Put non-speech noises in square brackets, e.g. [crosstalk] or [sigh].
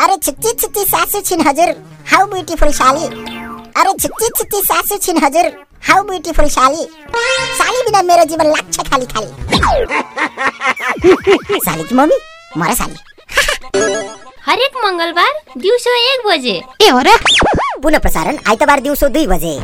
अरे छुच्ची छुच्ची सासु छिन् हजुर हाउ ब्युटिफुल साली। अरे छुच्ची छुच्ची सासु छिन् हजुर हाउ ब्युटिफुल साली। साली बिना मेरो जीवन लाग्छ खाली खाली। [laughs] साली कि मम्मी? मर साली। हरेक मङ्गलबार दिउँसो एक बजे। ए हो र। पुनः प्रसारण आइतबार दिउँसो दुई बजे।